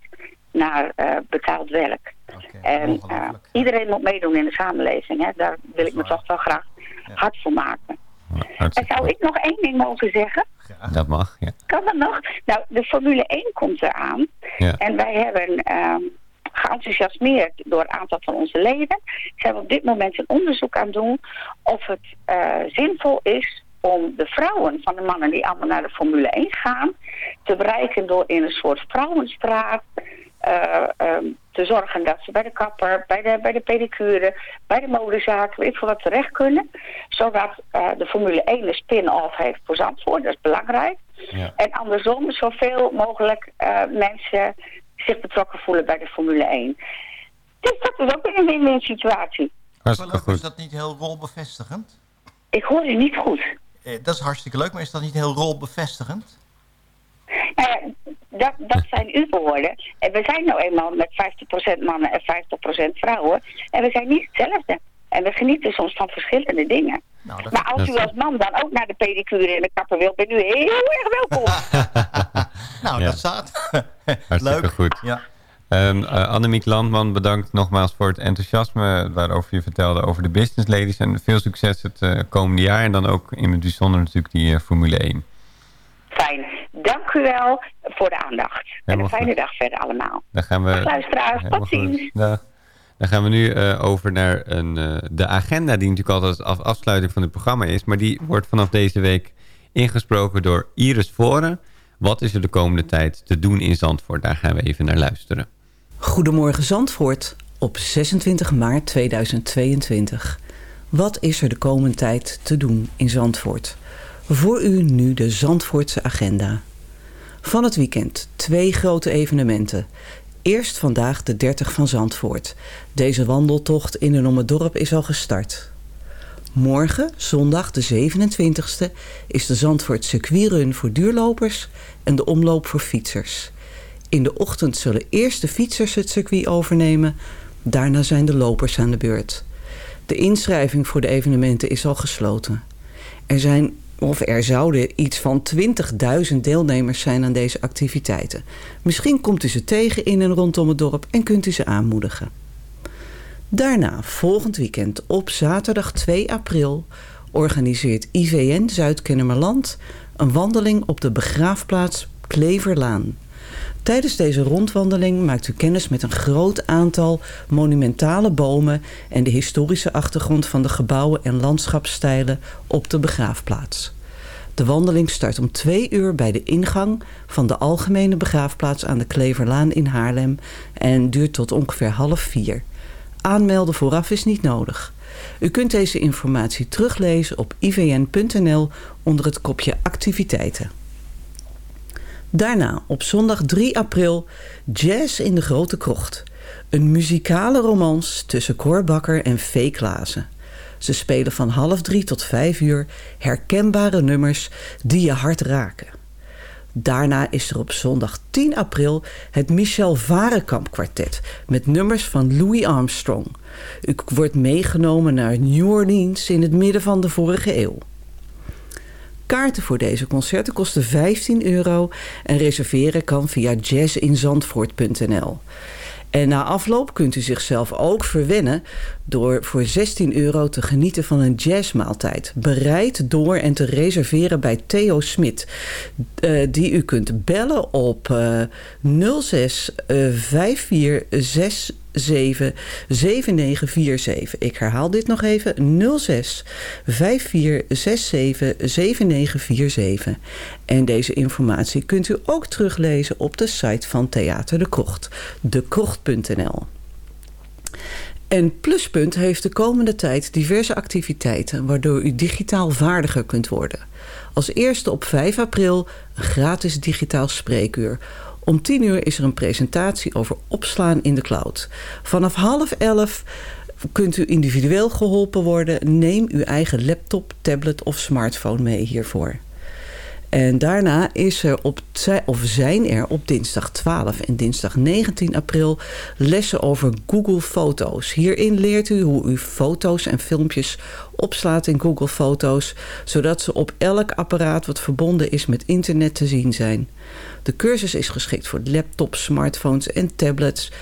naar eh, betaald werk. Oké, En eh, iedereen moet meedoen in de samenleving. Hè. Daar wil ik me toch wel graag hard voor maken. En hartstikke zou ik nog één ding mogen zeggen? Dat mag, ja. Kan dat nog? Nou, de Formule 1 komt eraan. Ja. En wij hebben ehm geenthousiasmeerd door een aantal van onze leden. Zijn we op dit moment een onderzoek aan het doen of het eh, zinvol is om de vrouwen van de mannen die allemaal naar de Formule 1 gaan... te bereiken door in een soort vrouwenstraat eh, ehm, te zorgen dat ze bij de kapper, bij de, bij de pedicure, bij de modezaak, weet veel wat terecht kunnen. Zodat eh, de Formule 1 een spin-off heeft voor Zandvoort, dat is belangrijk. Ja. En andersom zoveel mogelijk eh, mensen zich betrokken voelen bij de Formule 1. Dus dat is ook weer een win-win situatie. Hartstikke leuk, is goed. dat niet heel rolbevestigend? Ik hoor u niet goed. Eh, dat is hartstikke leuk, maar is dat niet heel rolbevestigend? Nou ja, dat, dat zijn uw woorden. En we zijn nou eenmaal met 50% mannen en 50% vrouwen. En we zijn niet hetzelfde. En we genieten soms van verschillende dingen. Nou, dat Maar als u als man dan ook naar de pedicure en de kapper wilt, bent u heel erg welkom. nou, Ja. dat staat. Hartstikke Leuk. goed. Ja. Ehm, eh, Annemiek Landman, bedankt nogmaals voor het enthousiasme waarover je vertelde over de business ladies. En veel succes het eh, komende jaar en dan ook in het bijzonder natuurlijk die eh, Formule 1. Fijn. Dank u wel voor de aandacht. en een fijne goed. dag verder allemaal. Dan gaan we... Dag luisteraars, Helemaal tot ziens. goed. Dag. Dan gaan we nu eh, over naar een, eh, de agenda die natuurlijk altijd als afsluiting van het programma is. Maar die wordt vanaf deze week ingesproken door Iris Voren. Wat is er de komende tijd te doen in Zandvoort? Daar gaan we even naar luisteren. Goedemorgen Zandvoort op 26 maart 2022. Wat is er de komende tijd te doen in Zandvoort? Voor u nu de Zandvoortse agenda. Van het weekend twee grote evenementen. Eerst vandaag de 30 van Zandvoort. Deze wandeltocht in en om het dorp is al gestart. Morgen, zondag de 27e, is de Zandvoort circuitrun voor duurlopers en de omloop voor fietsers. In de ochtend zullen eerst de fietsers het circuit overnemen, daarna zijn de lopers aan de beurt. De inschrijving voor de evenementen is al gesloten. Er zijn of er zouden iets van 20.000 deelnemers zijn aan deze activiteiten. Misschien komt u ze tegen in en rondom het dorp en kunt u ze aanmoedigen. Daarna, volgend weekend op zaterdag 2 april, organiseert IVN Zuid-Kennemerland een wandeling op de begraafplaats Kleverlaan. Tijdens deze rondwandeling maakt u kennis met een groot aantal monumentale bomen en de historische achtergrond van de gebouwen en landschapsstijlen op de begraafplaats. De wandeling start om twee uur bij de ingang van de algemene begraafplaats aan de Kleverlaan in Haarlem en duurt tot ongeveer half vier. Aanmelden vooraf is niet nodig. U kunt deze informatie teruglezen op ivn.nl onder het kopje activiteiten. Daarna op zondag 3 april Jazz in de Grote Krocht. Een muzikale romans tussen Cor Bakker en Vee Klaassen. Ze spelen van half drie tot vijf uur herkenbare nummers die je hart raken. Daarna is er op zondag 10 april het Michel Varenkamp kwartet met nummers van Louis Armstrong. U wordt meegenomen naar New Orleans in het midden van de vorige eeuw. Kaarten voor deze concerten kosten 15 euro en reserveren kan via jazzinzandvoort.nl. En na afloop kunt u zichzelf ook verwennen door voor 16 euro te genieten van een jazzmaaltijd. Bereid door en te reserveren bij Theo Smit. eh, die u kunt bellen op eh 06 eh, 54 67 7947. Ik herhaal dit nog even. 06 5467 7947. En deze informatie kunt u ook teruglezen op de site van Theater de Krocht. dekrocht.nl en Pluspunt heeft de komende tijd diverse activiteiten... waardoor u digitaal vaardiger kunt worden. Als eerste op 5 april een gratis digitaal spreekuur. Om 10 uur is er een presentatie over opslaan in de cloud. Vanaf half 11 kunt u individueel geholpen worden. Neem uw eigen laptop, tablet of smartphone mee hiervoor. En daarna is er op, of zijn er op dinsdag 12 en dinsdag 19 april lessen over Google Foto's. Hierin leert u hoe u foto's en filmpjes opslaat in Google Foto's, zodat ze op elk apparaat wat verbonden is met internet te zien zijn. De cursus is geschikt voor laptops, smartphones en tablets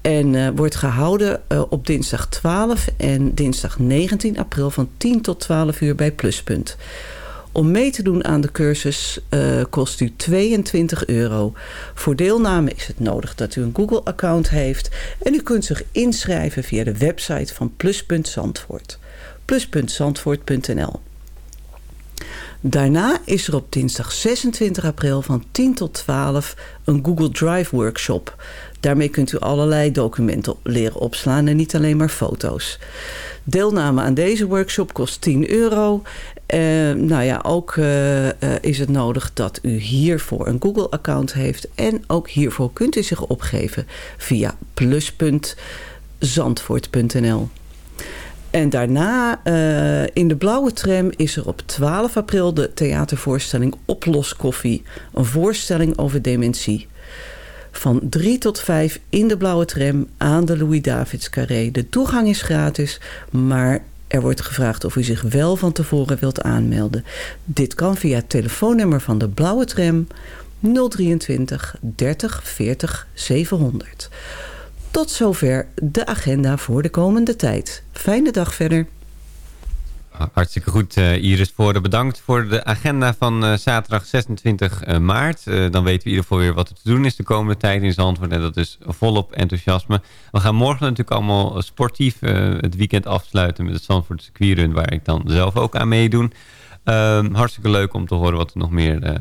en uh, wordt gehouden uh, op dinsdag 12 en dinsdag 19 april van 10 tot 12 uur bij Pluspunt. Om mee te doen aan de cursus uh, kost u 22 euro. Voor deelname is het nodig dat u een Google-account heeft. En u kunt zich inschrijven via de website van Pluspunt Zandvoort. Plus.zandvoort.nl Daarna is er op dinsdag 26 april van 10 tot 12 een Google Drive workshop. Daarmee kunt u allerlei documenten leren opslaan en niet alleen maar foto's. Deelname aan deze workshop kost 10 euro. Uh, nou ja, ook uh, uh, is het nodig dat u hiervoor een Google-account heeft. En ook hiervoor kunt u zich opgeven via plus.zandvoort.nl. En daarna uh, in de blauwe tram is er op 12 april de theatervoorstelling Oploskoffie. Een voorstelling over dementie. van 3 tot 5 in de blauwe tram aan de Louis-Davids Carré. De toegang is gratis, maar er wordt gevraagd of u zich wel van tevoren wilt aanmelden. Dit kan via het telefoonnummer van de blauwe tram 023 30 40 700. Tot zover de agenda voor de komende tijd. Fijne dag verder. Hartstikke goed, eh, Iris Voorde. Bedankt voor de agenda van eh, zaterdag 26 eh, maart. Dan weten we in ieder geval weer wat er te doen is de komende tijd in Zandvoort. En dat is volop enthousiasme. We gaan morgen natuurlijk allemaal sportief het weekend afsluiten met het Zandvoort circuitrun... waar ik dan zelf ook aan meedoen. Ehm, hartstikke leuk om te horen wat er nog meer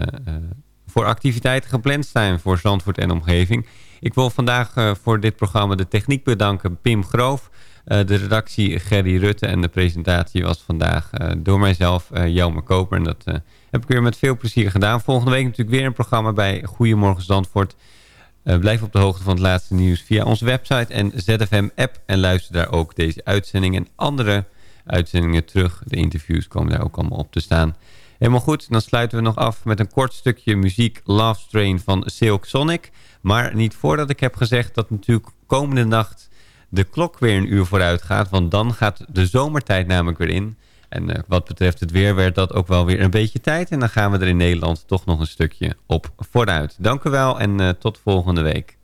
voor activiteiten gepland zijn voor Zandvoort en omgeving. Ik wil vandaag eh, voor dit programma de techniek bedanken. Pim Groof, eh, de redactie Gerry Rutte en de presentatie was vandaag eh, door mijzelf, uh, Jelmer Koper. En dat heb ik weer met veel plezier gedaan. Volgende week natuurlijk weer een programma bij Goedemorgen Zandvoort. Eh, blijf op de hoogte van het laatste nieuws via onze website en ZFM-app. En luister daar ook deze uitzending en andere uitzendingen terug. De interviews komen daar ook allemaal op te staan. Helemaal goed, dan sluiten we nog af met een kort stukje muziek Love Strain van Silk Sonic. Maar niet voordat ik heb gezegd dat natuurlijk komende nacht de klok weer een uur vooruit gaat. Want dan gaat de zomertijd namelijk weer in. En eh, wat betreft het weer werd dat ook wel weer een beetje tijd. En dan gaan we er in Nederland toch nog een stukje op vooruit. Dank u wel en eh, tot volgende week.